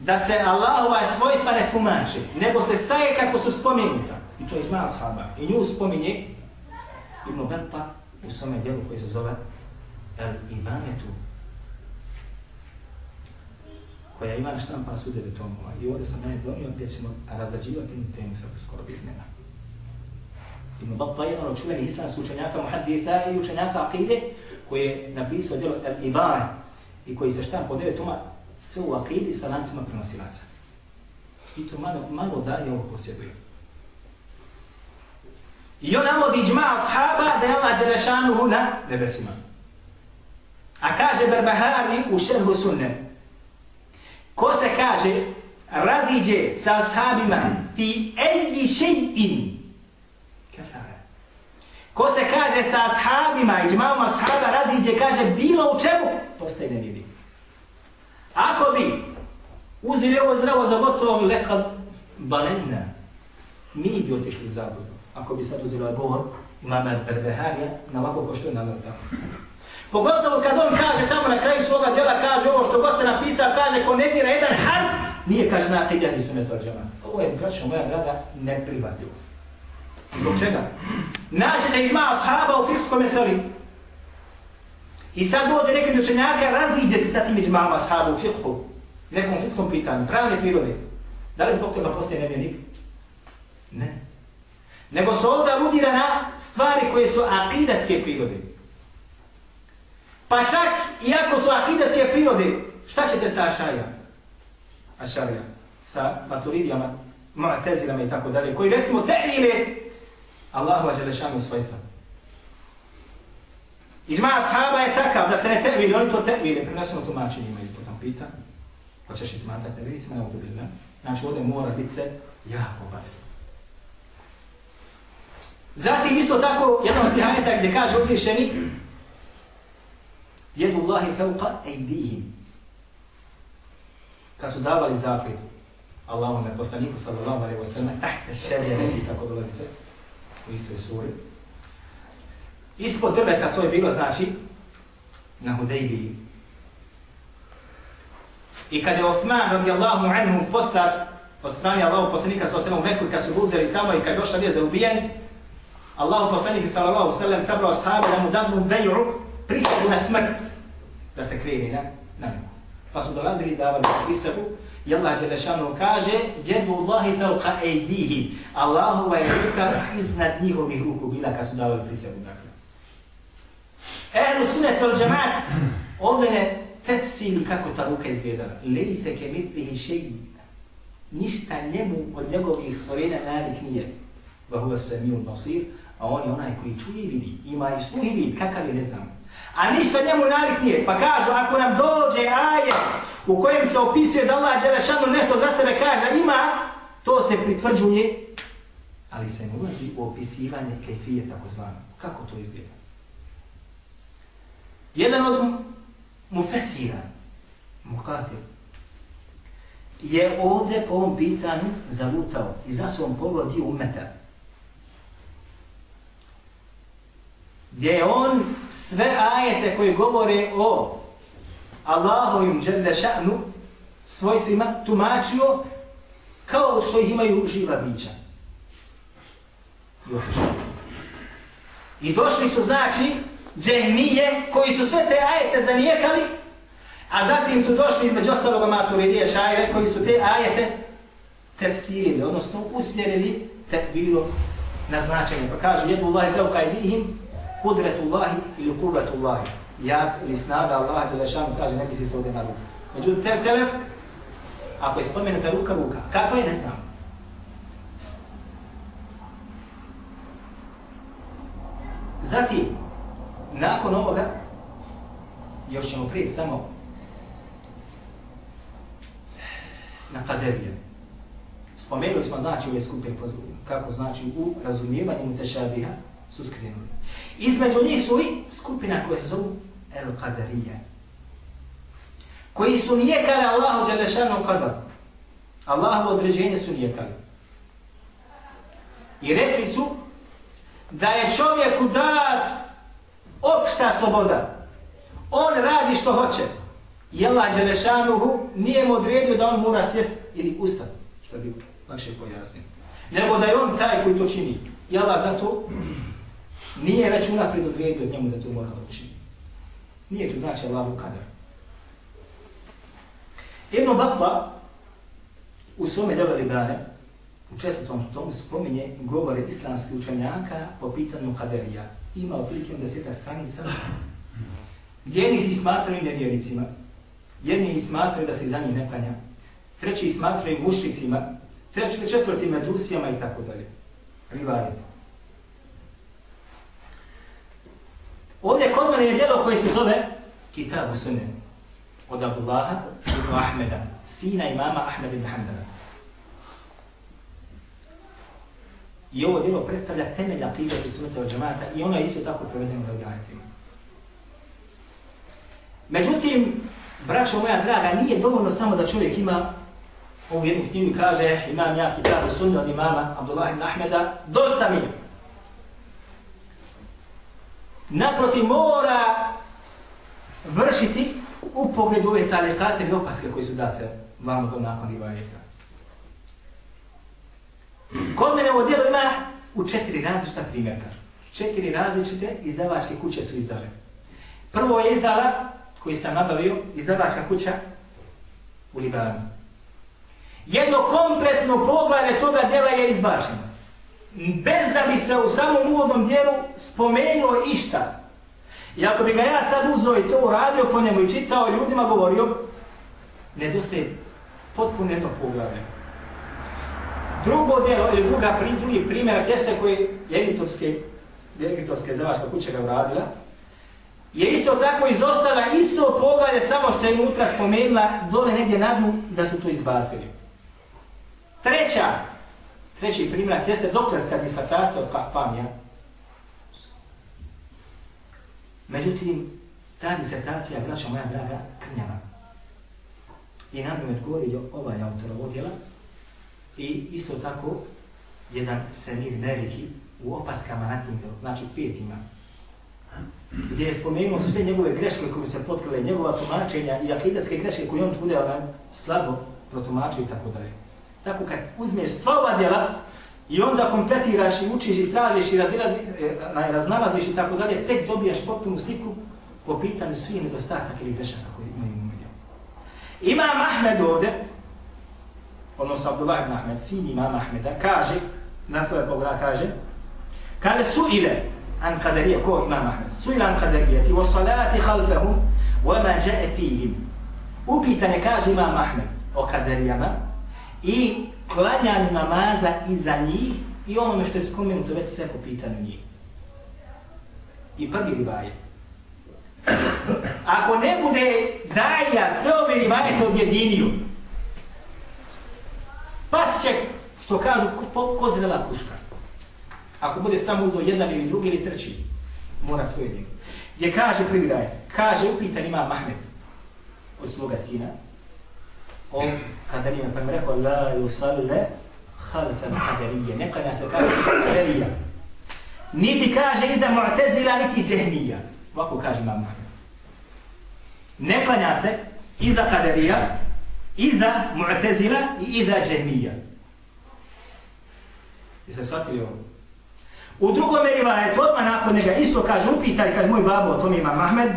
da se Allahova svojstva ne tumače, nego se staje kako su spomenuta. I to je džma ashaba. I nju spominje Ibn Benta u svome dijelu koji se zove El Ibanetu koja ima na štampa su devet tomova. I ovdje sam najbolj gdje ćemo razrađivati tu temu sa skoro bih nema. Ibn Batta je jedan od čuvenih islamskih učenjaka muhadditha i učenjaka akide koji je napisao djelo El Ibane i koji se štampa od devet toma sve u akidi sa lancima prenosilaca. I to malo, malo dalje ovo posjeduje. I on navodi džma ashaba da je Allah Đelešanuhu na nebesima. A kaže Berbahari u šerhu sunne, ko se kaže raziđe sa ashabima ti elji še'in kafara. Ko se kaže sa ashabima i džmavom ashaba raziđe kaže bilo u čemu, postaje nevjeri. Ako bi uzeli ovo zdravo za gotovom lekad balenna, mi bi otišli u zabudu. Ako bi sad uzeli ovaj govor imama Berbeharija na ovako ko što je navio tako. Pogotovo kad on kaže tamo na kraju svoga djela, kaže ovo što god se napisao, kaže ko negira jedan harf, nije kaže na akidjati su metodžama. Ovo je, braćo moja draga, neprihvatljivo. Zbog čega? Naćete ižma ashaba u fikskom meseli. I sad dođe nekim učenjaka, raziđe se sa tim ižmama ashaba u fikhu. Nekom fikskom pitanju, pravne prirode. Da li zbog toga postoje nevjenik? Ne. Nego se ovdje aludira na stvari koje su akidatske prirode. Pa čak, iako su akideske prirode, šta ćete sa Ašarija? Ašarija. Sa maturidijama, mu'tezilama i tako dalje, koji recimo te'lile Allahu ađelešanu svojstva. Iđma ashaba je takav da se ne te'vili, oni to te'vili, prenesemo tumačenjima i potom pita. Hoćeš i ne vidi smo, ne to bilo, Znači, ovdje mora biti se jako obazio. Zatim isto tako, jedan od tih ajeta gdje kaže uzvišeni, jedu Allahi fevqa ejdihim. Kad su davali zapred Allahom na poslaniku sallallahu alaihi wa sallam, tahte šeđere i tako dolazi se u istoj suri. Ispod drveta to je bilo, znači, na Hudejbiji. I kada je Osman radijallahu anhu postat od strani Allahu poslanika sallallahu alaihi wa sallam u Meku i kad su uzeli tamo i kad došla vijest da je ubijen, Allahu poslanik sallallahu sallam sabrao sahabe da mu dadnu beju prisegu na smrt da se krene na, na neku. Pa su dolazili davali prisegu i Allah Đelešanu kaže jedu Allahi fauqa ejdihi Allahova je ruka iznad njihovih ruku bila kad su davali prisegu. Dakle. Ehlu sunet al džemaat ovdje ne tefsili kako ta ruka izgledala. Lej se ke mitlihi šeji. Ništa njemu od njegovih stvorena nalik nije. Vahuva se mi basir, a on je onaj koji čuje i vidi. Ima i sluh i vid, kakav je ne znam. A ništa njemu nalik nije. Pa kažu, ako nam dođe aje u kojem se opisuje da Allah Đelešanu nešto za sebe kaže, ima, to se pritvrđuje, ali se ne ulazi u opisivanje kefije, tako zvano. Kako to izgleda? Jedan od mufesira, mukatir, je ovdje po ovom pitanju zalutao i za svom pogodio umeta. Gdje je on sve ajete koji govore o Allahovim dželle ša'nu svojstvima tumačio kao što ih imaju živa bića. I došli su znači džehmije koji su sve te ajete zanijekali, a zatim su došli između ostaloga maturidije šajre koji su te ajete tefsirili, odnosno usmjerili te na značenje. Pa kažu jedu Allahi tevka idihim, kudretullahi ili kubetu Jak ili snaga Allaha Đelešanu kaže ne misli se ovdje na ruku. Međutim, te selef, ako je spomenuta ruka, ruka. Kakva je, ne znam. Zatim, nakon ovoga, još ćemo prije samo na kaderije. Spomenuli smo znači ove skupine kako znači u razumijevanju mutešabiha su skrenuli. Između njih su i skupina koja se zovu El Qadarije. Koji su nijekali Allahu Đelešanu Qadar. Allahu određenje su nijekali. I rekli su da je čovjeku dat opšta sloboda. On radi što hoće. I Allah Đelešanuhu nije mu odredio da on mora sjest ili ustati. Što bi lakše pojasnio. Nego da je on taj koji to čini. I Allah zato nije već unaprijed odredio njemu da to mora učiniti. Nije to znači Allahu kadar. Ibn Batta u svome debeli bane u četvrtom tomu spominje govore islamskih učenjaka po pitanju kaderija. Ima otprilike desetak stranica gdje jednih ih smatraju nevjernicima, jedni ih smatraju da se za njih ne klanja, treći ih smatraju mušlicima, treći, četvrti međusijama i tako dalje. Rivarite. Ovdje kod mene je djelo koje se zove Kitabu Sunne od Abdullaha ibn Ahmeda, sina imama Ahmed ibn Hanbala. I ovo djelo predstavlja temelj akide i sunnete od džamata i ono je isto tako prevedeno da ugajetima. Međutim, braćo moja draga, nije dovoljno samo da čovjek ima ovu jednu knjigu i kaže imam ja kitabu sunne od imama Abdullah ibn Ahmeda, dosta mi. Naprotiv, mora vršiti u pogledu ove talikate i opaske koje su date vam do nakon Ivajeta. Kod mene ovo dijelo ima u četiri različita primjerka. Četiri različite izdavačke kuće su izdale. Prvo je izdala, koji sam nabavio, izdavačka kuća u Libanu. Jedno kompletno poglavlje toga djela je izbačeno. Bez da bi se u samom uvodnom dijelu spomenulo išta. I ako bi ga ja sad uzao i to uradio po njemu i čitao ljudima govorio, nedostaje potpuno jedno poglavlje. Drugo djelo, ili druga, drugi primjer, jeste koji je egiptovske, egiptovske zavačka kuća ga uradila, je isto tako izostala isto poglavlje, samo što je unutra spomenula dole negdje na dnu da su to izbacili. Treća, treći primjerak jeste doktorska disertacija od Kahpanija. Međutim, ta disertacija, braća moja draga, krnjava. I nam je odgovorio ovaj autor odjela I isto tako, jedan Semir Meriki u opaskama na tim, znači petima, gdje je spomenuo sve njegove greške koje se potkrile, njegova tumačenja i akidatske greške koje on tude onaj slabo protumačio i tako dalje. Tako kad uzmeš sva ova djela, i onda kompletiraš i učiš i tražiš i razilazi, e, raznalaziš i tako dalje, tek dobijaš potpunu sliku po pitanju svih nedostataka ili grešaka koji imaju u. Imam Ahmed ovdje, odnosno Abdullah ibn Ahmed, sin imam Ahmeda, kaže, na svoje pogleda kaže, kale su ile an kadarije, ko imam Ahmed, su ile an kadarije, ti o salati halfehum, wa ma jae fihim. Upitane kaže imam Ahmed o kaderijama i klanjanju namaza iza njih i onome što je spomenuto već sve po pitanju njih. I prvi rivajet. Ako ne bude daja sve ove rivajete objedinio, pas će, što kažu, ko, ko zrela puška. Ako bude samo uzo jedan ili drugi ili treći, mora svoje njegu. Gdje kaže prvi rivajet, kaže upitan ima Mahmed od svoga sina, o kaderima, pa mi rekao, la yusalle halfan kaderije, ne klanja se kaže kaderija. Niti kaže iza mu'tezila, niti džehnija. Ovako kaže imam Ne klanja se iza kaderija, iza mu'tezila i iza džehnija. I se shvatili ovo? U drugom rivajetu, odmah nakon njega, isto kaže, upitali, kaže moj babo, to mi ima Mahmed,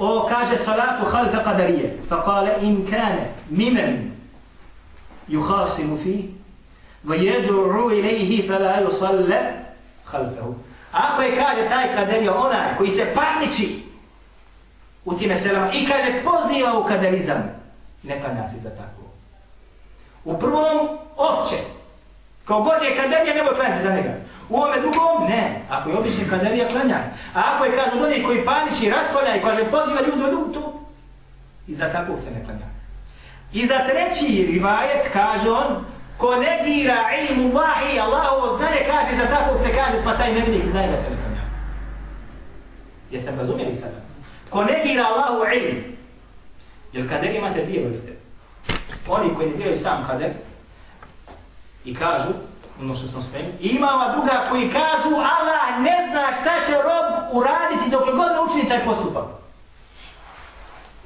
o kaže salatu halfa qadarije, fa kale in kane mimen yuhasimu fi, va jedru ilaihi fa la yusalle halfahu. Ako je kaže taj kaderija onaj koji se parniči u time selama i kaže poziva u kaderizam, ne klanja se za tako. U prvom opće, kao god je kaderija, nemoj klanjati za njega. U ovome drugom, ne. Ako je obični kaderija, klanjaj. A ako je, kažu, oni koji paniči i raspolja i kaže, poziva ljudi u to, i za takvog se ne klanja. I za treći rivajet, kaže on, ko negira ilmu vahi, Allahovo znanje, kaže, za takvog se kaže, pa taj nevinik zajedno se ne klanja. Jeste razumjeli sada? Ko negira Allahu ilm. jer kader imate dvije vrste. Oni koji negiraju sam kader i kažu, ono što smo spremili. I ima ova druga koji kažu Allah ne zna šta će rob uraditi dok god ne učini taj postupak.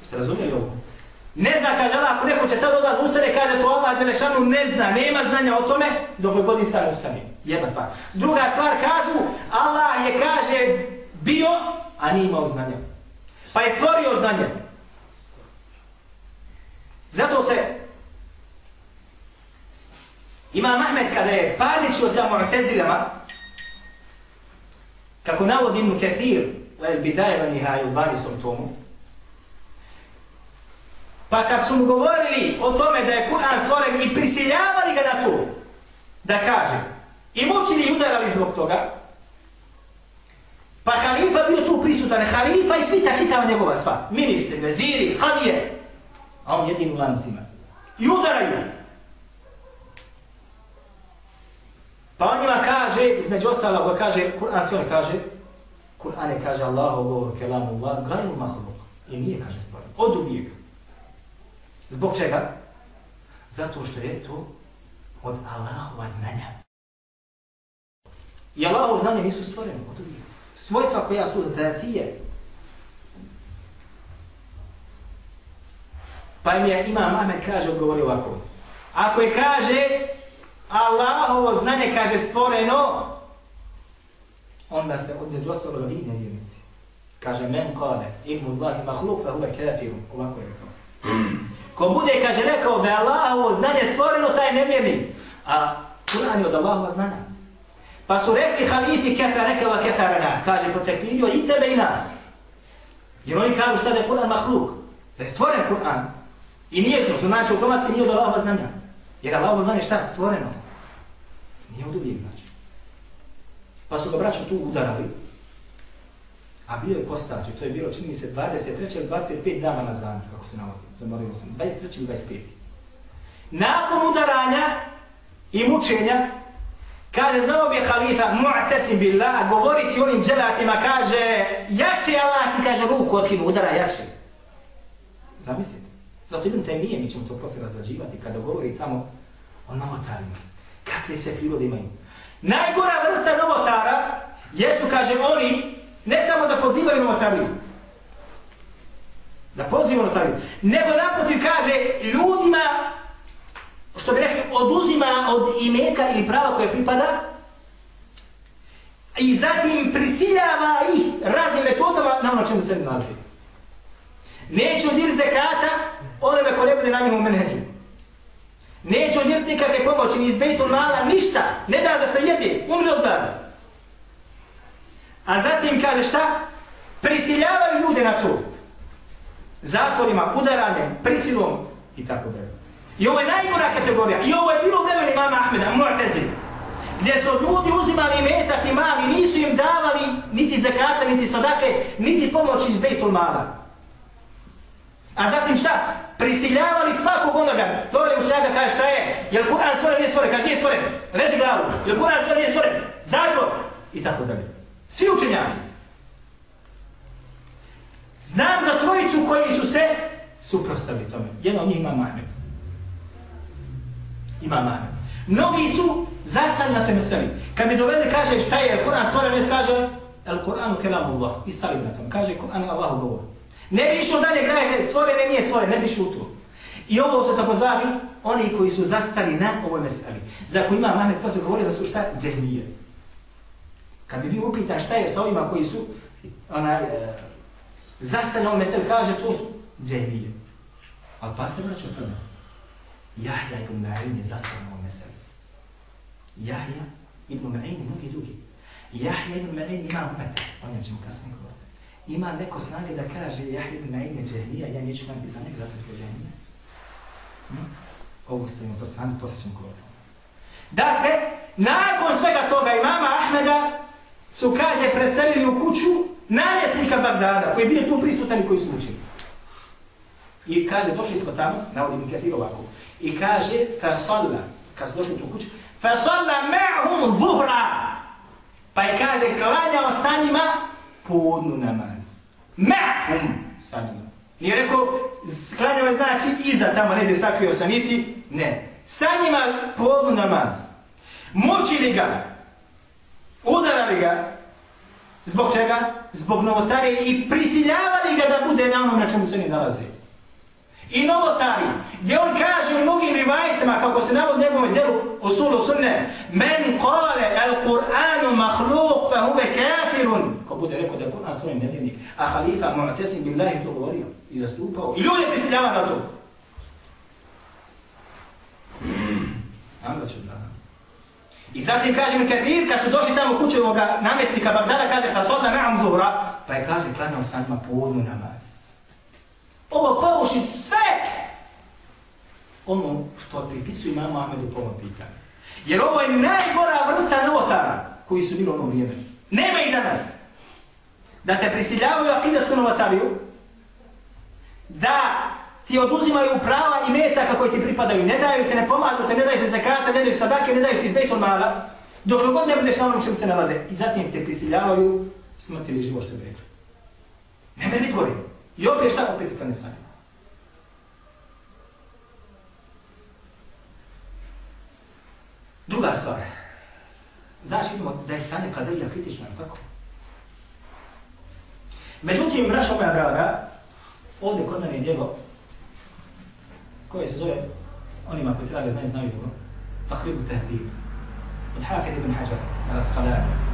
Jeste razumijeli ovo? Ne zna, kaže Allah, ako neko će sad od vas ustane, kaže to Allah Đelešanu ne zna, nema znanja o tome, dok god nisam ustane. Jedna stvar. Druga stvar kažu, Allah je, kaže, bio, a nije imao znanja. Pa je stvorio znanje. Zato se Imam Ahmed kada je parničio sa Mu'tezilama, kako navodi Ibn Kathir u El Bidaje van u 12. tomu, pa kad su mu govorili o tome da je Kur'an stvoren i prisiljavali ga na to, da kaže, i mučili i udarali zbog toga, pa halifa bio tu prisutan, halifa i svita čitava njegova sva, ministri, veziri, hadije, a on jedin u lancima. I udaraju. Pa on njima kaže, između ostalog, kaže, Kur'an sve kaže, Kur'an je kaže Allahu govor kelamu Allah, gajru mahluk. I nije, kaže stvoren. od uvijek. Zbog čega? Zato što je to od Allahova znanja. I Allahov znanje nisu stvorene od uvijek. Svojstva koja su zatije. Pa im je Imam Ahmed kaže, odgovori ovako. Ako je kaže, Allahovo znanje kaže stvoreno, onda ste od među ostalo vi nevjernici. Kaže, men kale, ilmu Allahi mahluk, fe huve kafiru. Ovako je rekao. Ko bude, kaže, rekao da je Allahovo znanje stvoreno, taj nevjernik. A Kur'an je od Allahova znanja. Pa su rekli halifi kefa rekava kefa. Kaže, potekvirio i tebe i nas. Jer oni kažu šta da je Kur'an mahluk. Da je stvoren Kur'an. I nije što znači automatski nije od Allahova znanja. Jer Allah znanje šta stvoreno. Nije od uvijek znači. Pa su ga braća tu udarali. A bio je postađe, to je bilo, čini se, 23. ili 25 dana na zanu, kako se navodi. Zamorio sam, 23. ili 25. Nakon udaranja i mučenja, kaže, znao bi halifa, mu'tasim billah, govoriti onim dželatima, kaže, jače Allah ti kaže ruku od udara, jače. Zamislite. Zato idem taj nije, mi ćemo to poslije razrađivati kada govori tamo o novotarima. Kakve se prirode imaju. Najgora vrsta novotara jesu, kaže, oni ne samo da pozivaju novotariju, da pozivaju novotariju, nego naprotiv kaže ljudima što bi rekli, oduzima od imeka ili prava koje pripada i zatim prisiljava ih raznim metodama na ono čemu se nalazi. Neće udjeliti zekata onome ko ne bude na njihovom menheđu. Neće udjeliti nikakve pomoći ni iz Bejtul Mala, ništa. Ne da da se jede, umri od dana. A zatim kaže šta? Prisiljavaju ljude na to. Zatvorima, udaranjem, prisilom i tako dalje. I ovo je najgora kategorija. I ovo je bilo vremeni imama Ahmeda, Mu'tezil. Gdje su ljudi uzimali metak i mali, nisu im davali niti zakata, niti sadake, niti pomoć iz Bejtul Mala. A zatim šta? Prisiljavali svakog onoga. To u učenjaka kaže šta je? jel Kur'an stvoren, nije stvoren? kaže nije stvoren? Rezi glavu. jel Kur'an stvoren, nije stvoren? Zatvor. I tako dalje. Svi učenjaci. Znam za trojicu koji su se suprostavili tome. Jedan od njih ima Mahmed. Ima Mahmed. Mnogi su zastali na tome sebi. Kad mi dovede kaže šta je Kur'an stvoren, ne kaže El Kur'anu kelamullah. I stali na tom. Kaže Kur'an je Allahu govor. Ne bi išao dalje, kaže stvorene, nije stvorene, ne bi išao u to. I ovo su tako zvali oni koji su zastali na ovoj meseli. Za koji ima Mahmed posle govorio da su šta? Džehmije. Kad bi bio upitan šta je sa ovima koji su ona, e, zastali na ovoj meseli, kaže to su džehmije. Ali pa se vraćao sada. Jahja ibn Ma'in je zastao na ovoj meseli. Jahja ibn Ma'in i mnogi drugi. Jahja ibn Ma'in ima umeta. O njem ćemo kasnije govoriti ima neko snage da kaže Jahid ibn Ma'in je džehlija, ja neću imati za njega zato što je džehlija. Hm? Ovo stavimo to strane, poslije ćemo kolo tome. Dakle, nakon svega toga imama Ahmeda su, kaže, preselili u kuću namjesnika Bagdada, koji je bio tu prisutan i koji su učili. I kaže, došli smo tamo, navodim indikativ ovako, i kaže, fa salla, kad su došli u tu kuću, fa salla ma'hum zuhra, pa je kaže, klanjao sa njima podnu namaz. Ma'hum sa njima. Nije rekao, sklanjava znači iza tamo, ne gdje sakrio sam niti, ne. Sa njima podnu namaz. Mučili ga, udarali ga, zbog čega? Zbog novotare i prisiljavali ga da bude na onom na čemu se oni nalaze. I novotari, gdje on kaže u mnogim rivajitima, kako se navod njegovom djelu u sulu sunne, men kale el Kur'anu mahluk fa huve kafirun, ko bude rekao da je Kur'an svojim nevjernik, a halifa Mu'tesim bin Lahi to govorio i zastupao. I ljudi prisiljava na to. Hmm. I zatim kaže mi Kathir, kad su došli tamo u kuću ovoga namjesnika Bagdada, kaže, fa sota ma'am zuhra, pa je kaže, klanjao sam ima podnu namaz ovo poruši sve ono što pripisuje imamo Ahmedu po ovom pitanju. Jer ovo je najgora vrsta novotara koji su bili u onom vrijeme. Nema i danas. Da te prisiljavaju akidasku novotariju, da ti oduzimaju prava i metaka koji ti pripadaju, ne daju te, ne pomažu te, ne daju te zakata, ne daju sadake, ne daju ti izbejtul mala, dok god ne budeš na onom čemu se nalaze. I zatim te prisiljavaju smrti ili život što bi rekli. Ne meni biti. I opet šta? Opet je planet sanje. Druga stvar. Znaš, vidimo da je stanje kadelija kritično, tako? Međutim, braša moja draga, ovdje kod mene je djelo koje se zove, onima koji treba ga znaju, znaju dobro, Tahribu Tahdib, od Hafid ibn Hajar, al-Asqalani.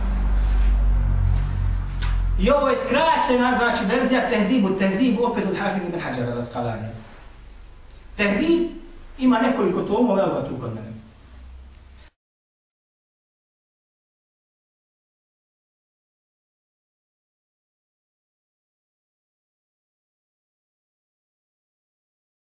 I ovo je skraćena, znači, verzija tehdibu. Tehdib opet od Hafid ibn Hađara al-Asqalani. Tehdib ima nekoliko tomova, evo ga tu kod mene.